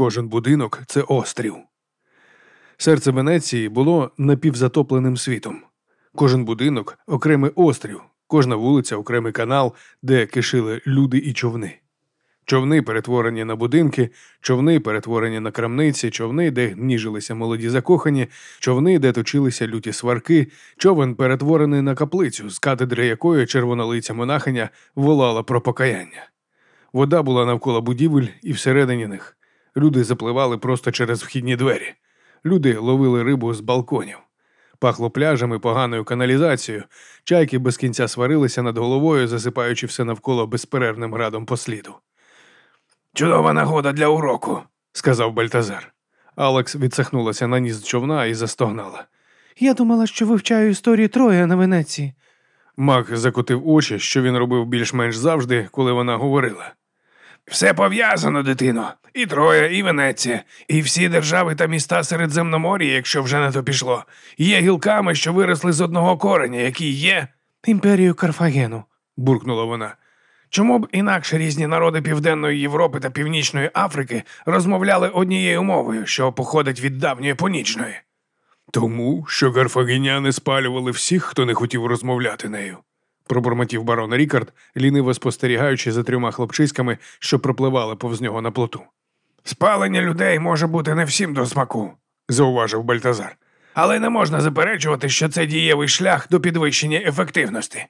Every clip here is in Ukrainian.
Кожен будинок це острів. Серце Венеції було напівзатопленим світом. Кожен будинок окремий острів, кожна вулиця окремий канал, де кишили люди і човни. Човни перетворені на будинки, човни перетворені на крамниці, човни, де ніжилися молоді закохані, човни, де точилися люті сварки, човен перетворений на каплицю, з катедри якої червонолиця монахиня волала про покаяння. Вода була навколо будівель і всередині них. Люди запливали просто через вхідні двері. Люди ловили рибу з балконів. Пахло пляжами, поганою каналізацією, чайки без кінця сварилися над головою, засипаючи все навколо безперервним градом посліду. Чудова нагода для уроку, сказав Бальтазар. Алекс відсахнулася на ніс човна і застогнала. Я думала, що вивчаю історію Троя на Венеції. Мак закотив очі, що він робив більш-менш завжди, коли вона говорила. Все пов'язано, дитино, і Троя, і Венеція, і всі держави та міста Середземномор'я, якщо вже на то пішло, є гілками, що виросли з одного кореня, які є. Імперію Карфагену. буркнула вона. Чому б інакше різні народи Південної Європи та Північної Африки розмовляли однією мовою, що походить від давньої понічної? Тому що карфагеняни спалювали всіх, хто не хотів розмовляти нею, пробурмотів барон Рікард, ліниво спостерігаючи за трьома хлопчиськами, що пропливали повз нього на плоту. Спалення людей може бути не всім до смаку, зауважив Бальтазар. Але не можна заперечувати, що це дієвий шлях до підвищення ефективності.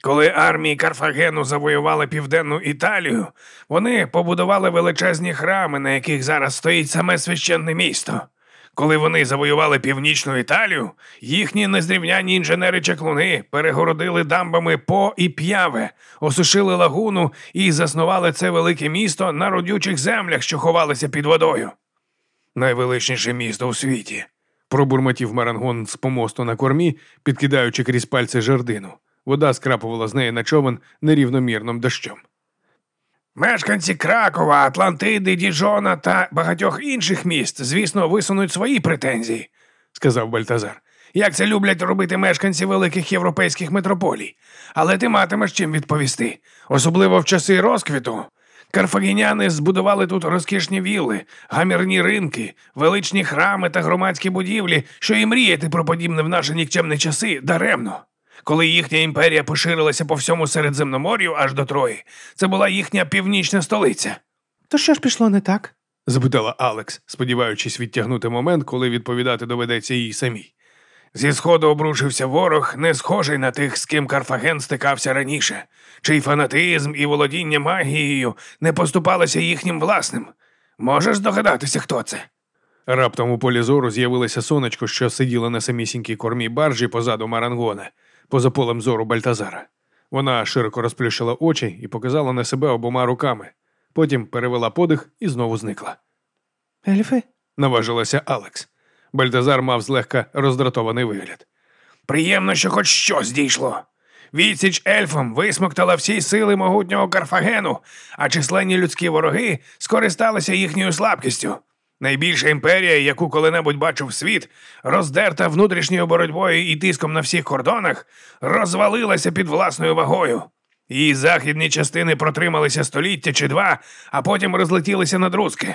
Коли армії Карфагену завоювали південну Італію, вони побудували величезні храми, на яких зараз стоїть саме священне місто. Коли вони завоювали північну Італію, їхні незрівняні інженери-чаклуни перегородили дамбами по і п'яве, осушили лагуну і заснували це велике місто на родючих землях, що ховалися під водою. Найвеличніше місто у світі, пробурмотів Марангон з помосту на кормі, підкидаючи крізь пальці жердину. Вода скрапувала з неї на човен нерівномірним дощом. Мешканці Кракова, Атлантиди, Діжона та багатьох інших міст, звісно, висунуть свої претензії, сказав Бальтазар. Як це люблять робити мешканці великих європейських метрополій. Але ти матимеш чим відповісти, особливо в часи розквіту. Карфагеняни збудували тут розкішні вілли, гамірні ринки, величні храми та громадські будівлі, що і мріяти про подібне в наші нікчемні часи даремно. Коли їхня імперія поширилася по всьому Середземномор'ю аж до Трої, це була їхня північна столиця. То що ж пішло не так? запитала Алекс, сподіваючись відтягнути момент, коли відповідати доведеться їй самій. Зі сходу обрушився ворог, не схожий на тих, з ким Карфаген стикався раніше, чий фанатизм і володіння магією не поступалися їхнім власним. Можеш здогадатися, хто це? Раптом у полі зору з'явилося сонечко, що сиділо на самісінькій кормі баржі позаду Марангона, поза полем зору Бальтазара. Вона широко розплющила очі і показала на себе обома руками. Потім перевела подих і знову зникла. Ельфи? наважилася Алекс. Бальтазар мав злегка роздратований вигляд. Приємно, що хоч щось дійшло. Відсіч ельфам висмоктала всі сили могутнього Карфагену, а численні людські вороги скористалися їхньою слабкістю. Найбільша імперія, яку коли-небудь бачив світ, роздерта внутрішньою боротьбою і тиском на всіх кордонах, розвалилася під власною вагою. Її західні частини протрималися століття чи два, а потім розлетілися на друзки.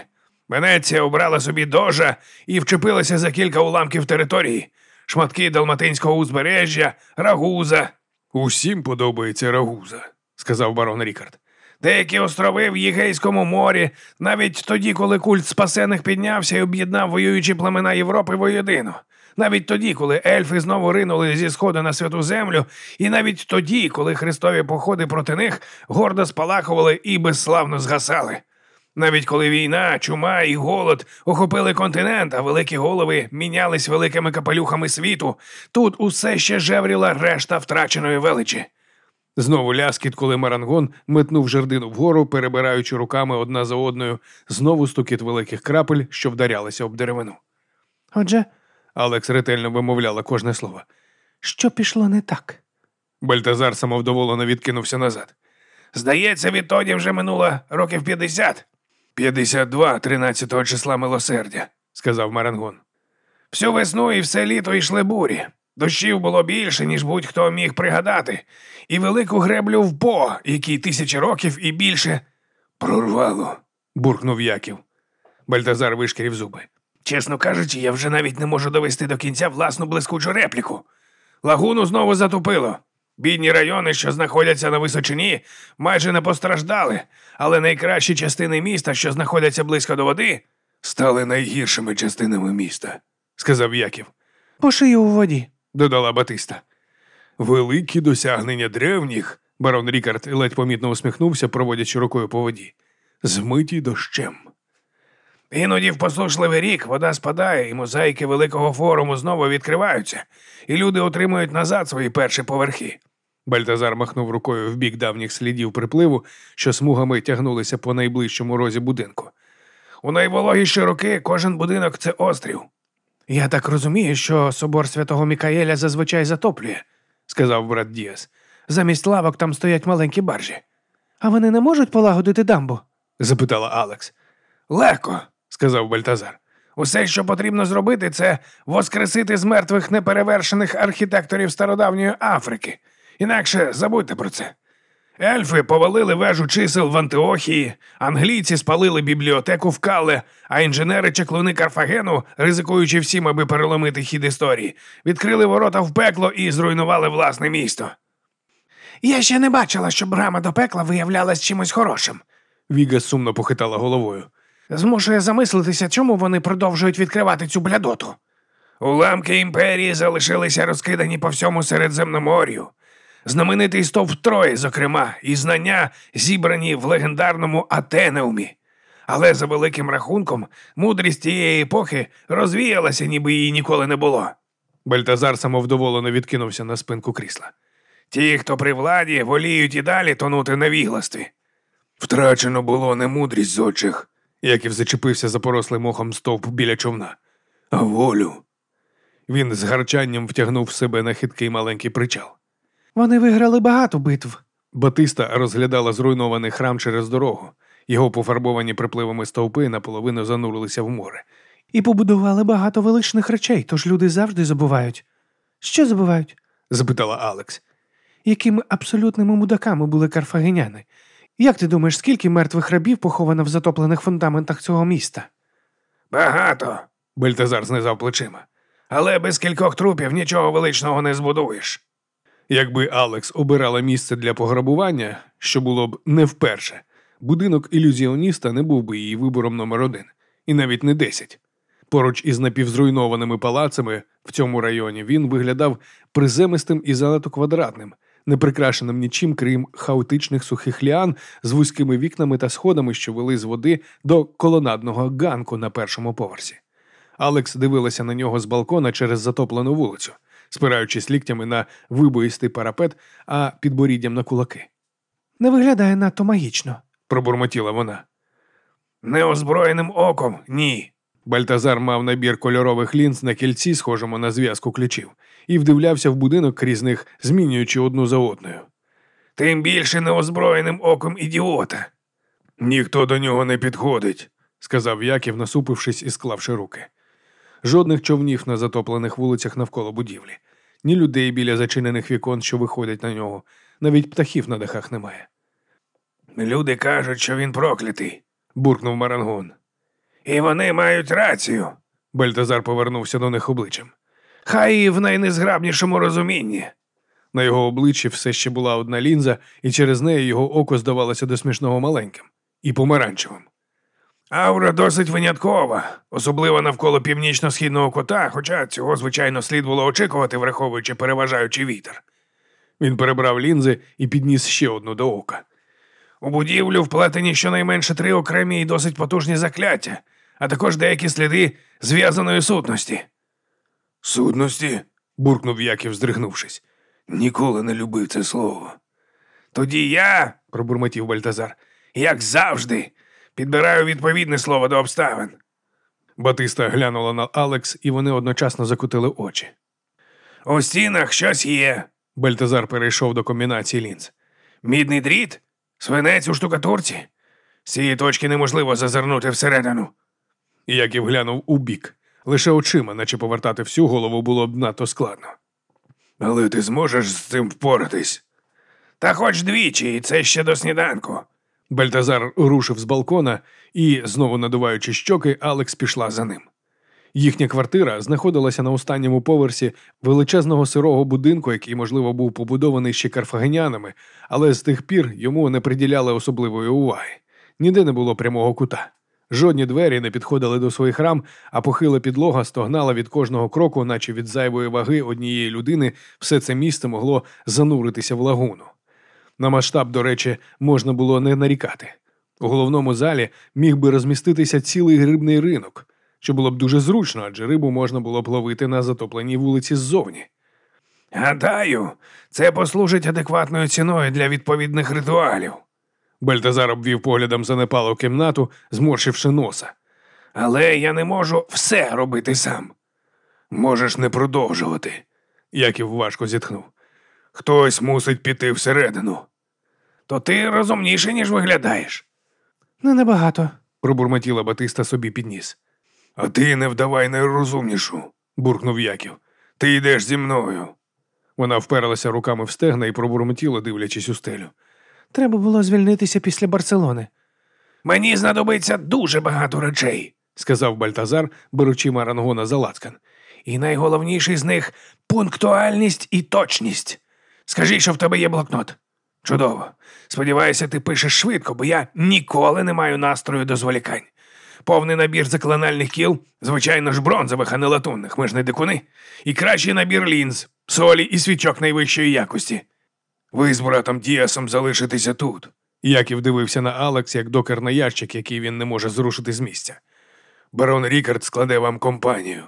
Венеція обрала собі дожа і вчепилася за кілька уламків території, шматки далматинського узбережжя, рагуза. Усім подобається рагуза, сказав барон Рікард. Деякі острови в Єгейському морі, навіть тоді, коли культ спасених піднявся і об'єднав воюючі племена Європи воєдину. Навіть тоді, коли ельфи знову ринули зі сходу на святу землю, і навіть тоді, коли хрестові походи проти них гордо спалахували і безславно згасали. Навіть коли війна, чума і голод охопили континент, а великі голови мінялись великими капелюхами світу, тут усе ще жевріла решта втраченої величі. Знову ляскіт, коли Марангон метнув жердину вгору, перебираючи руками одна за одною, знову стукіт великих крапель, що вдарялися об деревину. Отже, Алекс ретельно вимовляла кожне слово. що пішло не так? Бальтазар самовдоволено відкинувся назад. Здається, відтоді вже минуло років п'ятдесят. П'ятдесят два, тринадцятого числа милосердя, сказав Марангон. Всю весну і все літо йшли бурі. Дощів було більше, ніж будь-хто міг пригадати, і велику греблю в По, який тисячі років і більше прорвало, буркнув Яків. Бальтазар вишкірів зуби. Чесно кажучи, я вже навіть не можу довести до кінця власну блискучу репліку. Лагуну знову затопило. Бідні райони, що знаходяться на височині, майже не постраждали, але найкращі частини міста, що знаходяться близько до води, стали найгіршими частинами міста, сказав Яків, По шию у воді. Додала Батиста. Великі досягнення древніх, барон Рікард ледь помітно усміхнувся, проводячи рукою по воді. Змиті дощем. Іноді в послушливий рік вода спадає, і мозаїки великого форуму знову відкриваються, і люди отримують назад свої перші поверхи. Бальтазар махнув рукою в бік давніх слідів припливу, що смугами тягнулися по найближчому розі будинку. У найвологіші роки кожен будинок це острів. Я так розумію, що собор святого Мікаеля зазвичай затоплює, сказав брат Діас. замість лавок там стоять маленькі баржі. А вони не можуть полагодити дамбу? запитала Алекс. Легко, сказав Бальтазар. Усе, що потрібно зробити, це воскресити з мертвих неперевершених архітекторів стародавньої Африки. Інакше забудьте про це. Ельфи повалили вежу чисел в Антиохії, англійці спалили бібліотеку в Кале, а інженери чеклуни Карфагену, ризикуючи всім, аби переломити хід історії, відкрили ворота в пекло і зруйнували власне місто. Я ще не бачила, щоб брама до пекла виявлялась чимось хорошим. Віга сумно похитала головою. Змушує замислитися, чому вони продовжують відкривати цю блядоту. Уламки імперії залишилися розкидані по всьому Середземномор'ю. Знаменитий стовп Трої, зокрема, і знання зібрані в легендарному Атенеумі. Але за великим рахунком, мудрість тієї епохи розвіялася, ніби її ніколи не було. Бальтазар самовдоволено відкинувся на спинку крісла. Ті, хто при владі, воліють і далі тонути на вігластві. Втрачено було не мудрість з очих, Яків зачепився за порослий мохом стовп біля човна, а волю. Він з гарчанням втягнув себе на хиткий маленький причал. Вони виграли багато битв. Батиста розглядала зруйнований храм через дорогу. Його пофарбовані припливами стовпи наполовину занурилися в море. І побудували багато величних речей, тож люди завжди забувають. Що забувають? запитала Алекс. Якими абсолютними мудаками були карфагеняни? Як ти думаєш, скільки мертвих рабів поховано в затоплених фундаментах цього міста? Багато. Бельтазар знизав плечима. Але без кількох трупів нічого величного не збудуєш. Якби Алекс обирала місце для пограбування, що було б не вперше, будинок ілюзіоніста не був би її вибором номер один, і навіть не десять. Поруч із напівзруйнованими палацами в цьому районі він виглядав приземистим і занадто квадратним, не прикрашеним нічим, крім хаотичних сухих ліан з вузькими вікнами та сходами, що вели з води до колонадного ганку на першому поверсі. Алекс дивилася на нього з балкона через затоплену вулицю, спираючись ліктями на вибоїстий парапет, а підборіддям на кулаки. Не виглядає надто магічно. пробурмотіла вона. Неозброєним оком ні. Бальтазар мав набір кольорових лінз на кільці, схожому на зв'язку ключів, і вдивлявся в будинок крізь них, змінюючи одну за одною. Тим більше неозброєним оком ідіота. Ніхто до нього не підходить, сказав Яків, насупившись і склавши руки. Жодних човнів на затоплених вулицях навколо будівлі, ні людей біля зачинених вікон, що виходять на нього, навіть птахів на дахах немає. Люди кажуть, що він проклятий, буркнув Марангон. І вони мають рацію. Бальтазар повернувся до них обличчям. Хай і в найнезграбнішому розумінні. На його обличчі все ще була одна лінза, і через неї його око здавалося до смішного маленьким і помаранчевим. Аура досить виняткова, особливо навколо північно-східного кота, хоча цього, звичайно, слід було очікувати, враховуючи переважаючий вітер. Він перебрав лінзи і підніс ще одну до ока. У будівлю вплетені щонайменше три окремі і досить потужні закляття, а також деякі сліди зв'язаної сутності. Сутності? буркнув Яків, здригнувшись. Ніколи не любив це слово. Тоді я, пробурмотів Бальтазар, як завжди, підбираю відповідне слово до обставин. Батиста глянула на Алекс, і вони одночасно закутили очі. У стінах щось є. Бальтазар перейшов до комбінації лінз. Мідний дріт? Свинець у штукатурці? З цієї точки неможливо зазирнути всередину. Яків глянув у бік. Лише очима, наче повертати всю голову було б надто складно. Але ти зможеш з цим впоратись? Та хоч двічі, і це ще до сніданку. Бальтазар рушив з балкона і, знову надуваючи щоки, Алекс пішла за ним. Їхня квартира знаходилася на останньому поверсі величезного сирого будинку, який, можливо, був побудований ще карфагенянами, але з тих пір йому не приділяли особливої уваги. Ніде не було прямого кута. Жодні двері не підходили до своїх рам, а похила підлога стогнала від кожного кроку, наче від зайвої ваги однієї людини, все це місто могло зануритися в лагуну. На масштаб, до речі, можна було не нарікати. У головному залі міг би розміститися цілий грибний ринок, що було б дуже зручно, адже рибу можна було б ловити на затопленій вулиці ззовні. Гадаю, це послужить адекватною ціною для відповідних ритуалів. Бальтазар обвів поглядом занепалу кімнату, зморщивши носа. Але я не можу все робити сам. Можеш не продовжувати, Яків важко зітхнув. Хтось мусить піти всередину. То ти розумніший, ніж виглядаєш, Не набагато. пробурмотіла Батиста собі підніс. А ти не вдавай найрозумнішу, буркнув Яків. Ти йдеш зі мною. Вона вперлася руками в стегна і пробурмотіла, дивлячись у стелю. Треба було звільнитися після Барселони. Мені знадобиться дуже багато речей, сказав Бальтазар, беручи марангона за лацкан. І найголовніший з них пунктуальність і точність. Скажи, що в тебе є блокнот. Чудово. Сподіваюся, ти пишеш швидко, бо я ніколи не маю настрою до зволікань. Повний набір заклинальних кіл, звичайно ж, бронзових, а не латунних, ми ж не дикуни. І кращий набір лінз, солі і свічок найвищої якості. Ви з братом Діасом залишитеся тут. Яків дивився на Алекс як докер на ящик, який він не може зрушити з місця. Барон Рікард складе вам компанію.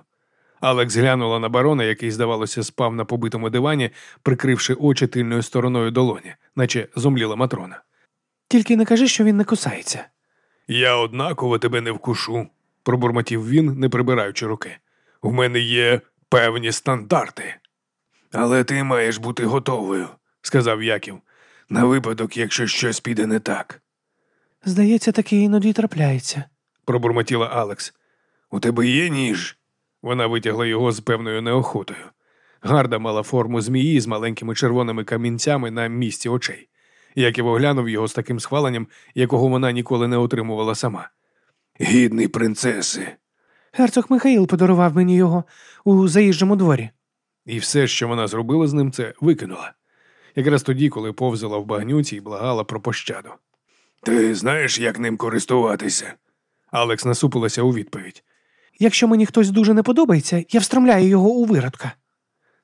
Алекс глянула на барона, який, здавалося, спав на побитому дивані, прикривши очі тильною стороною долоні, наче зомліла матрона. Тільки не кажи, що він не кусається. Я однаково тебе не вкушу, пробурмотів він, не прибираючи руки. У мене є певні стандарти. Але ти маєш бути готовою, сказав Яків, на випадок, якщо щось піде не так, Здається, таке іноді трапляється. пробурмотіла Алекс. У тебе є ніж? Вона витягла його з певною неохотою. Гарда мала форму змії з маленькими червоними камінцями на місці очей. Яків оглянув його з таким схваленням, якого вона ніколи не отримувала сама. Гідний принцеси. Герцог Михаїл подарував мені його у заїжджому дворі. І все, що вона зробила з ним, це викинула. Якраз тоді, коли повзала в багнюці і благала про пощаду. Ти знаєш, як ним користуватися? Алекс насупилася у відповідь. Якщо мені хтось дуже не подобається, я встромляю його у виродка.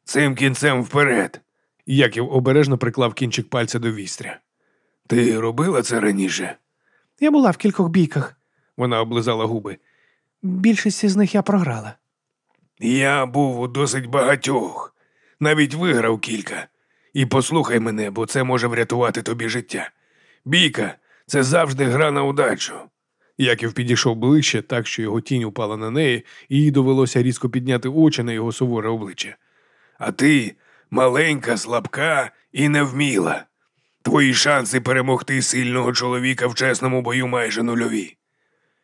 Цим кінцем вперед. Яків обережно приклав кінчик пальця до вістря. Ти робила це раніше? Я була в кількох бійках. Вона облизала губи. Більшість із них я програла. Я був у досить багатьох, навіть виграв кілька. І послухай мене, бо це може врятувати тобі життя. Бійка це завжди гра на удачу. Яків підійшов ближче, так що його тінь упала на неї, і їй довелося різко підняти очі на його суворе обличчя. А ти маленька, слабка і невміла. Твої шанси перемогти сильного чоловіка в чесному бою майже нульові.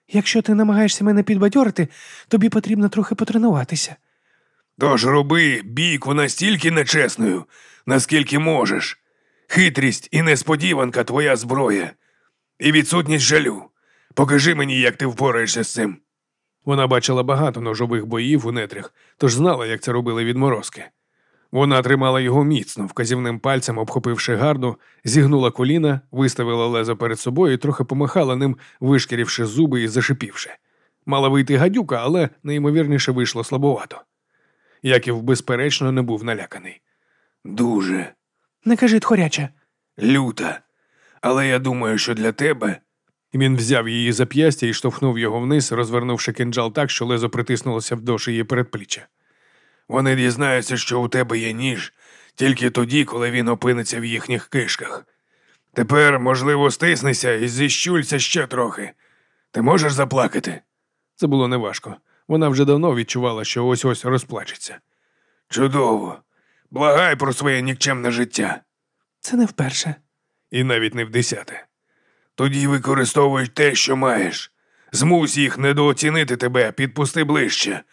Якщо ти намагаєшся мене підбадьорити, тобі потрібно трохи потренуватися. Тож роби бійку настільки нечесною, наскільки можеш. Хитрість і несподіванка твоя зброя, і відсутність жалю. Покажи мені, як ти впораєшся з цим. Вона бачила багато ножових боїв у нетрях, тож знала, як це робили відморозки. Вона тримала його міцно, вказівним пальцем обхопивши гарду, зігнула коліна, виставила лезо перед собою і трохи помахала ним, вишкірівши зуби і зашипівши. Мала вийти гадюка, але неймовірніше вийшло слабовато. Яків, безперечно, не був наляканий. Дуже Не кажи тхоряче. люта. Але я думаю, що для тебе. Він взяв її зап'ястя і штовхнув його вниз, розвернувши кинджал так, що лезо притиснулося вдовж її передпліччя. Вони дізнаються, що у тебе є ніж, тільки тоді, коли він опиниться в їхніх кишках. Тепер, можливо, стиснися і зіщулься ще трохи. Ти можеш заплакати? Це було неважко. Вона вже давно відчувала, що ось ось розплачеться. Чудово. Благай про своє нікчемне життя. Це не вперше. І навіть не в десяте. Тоді використовуй те, що маєш. Змусь їх недооцінити тебе, підпусти ближче,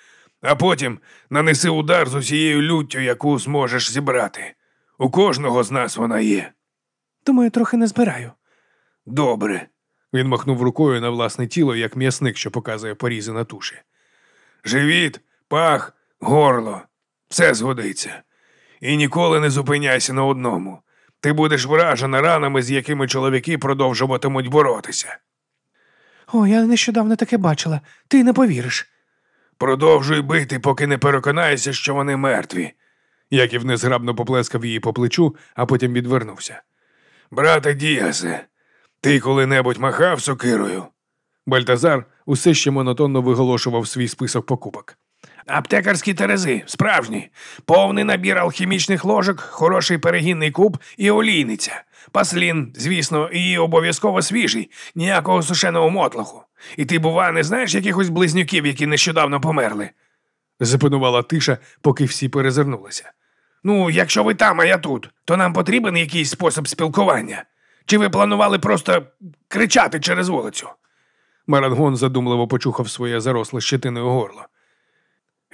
а потім нанеси удар з усією люттю, яку зможеш зібрати. У кожного з нас вона є. Думаю, трохи не збираю. Добре. Він махнув рукою на власне тіло, як м'ясник, що показує порізи на туші. Живіт, пах, горло. Все згодиться. І ніколи не зупиняйся на одному. Ти будеш вражена ранами, з якими чоловіки продовжуватимуть боротися. О, я нещодавно таке бачила. Ти не повіриш. Продовжуй бити, поки не переконаєшся, що вони мертві. Яків незграбно поплескав її по плечу, а потім відвернувся. Брате Діасе, ти коли-небудь махав сокирою? Бальтазар усе ще монотонно виголошував свій список покупок. Аптекарські терези, справжні, повний набір алхімічних ложок, хороший перегінний куб і олійниця. Паслін, звісно, і обов'язково свіжий, ніякого сушеного мотлоху. І ти, бува, не знаєш якихось близнюків, які нещодавно померли? запанувала тиша, поки всі перезирнулися. Ну, якщо ви там, а я тут, то нам потрібен якийсь спосіб спілкування. Чи ви планували просто кричати через вулицю? Марангон задумливо почухав своє заросле щетиною горло.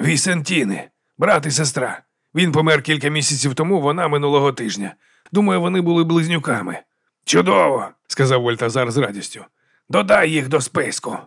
Вісентіни, брат і сестра. Він помер кілька місяців тому, вона минулого тижня. Думаю, вони були близнюками. Чудово, сказав Вольтазар з радістю. Додай їх до списку.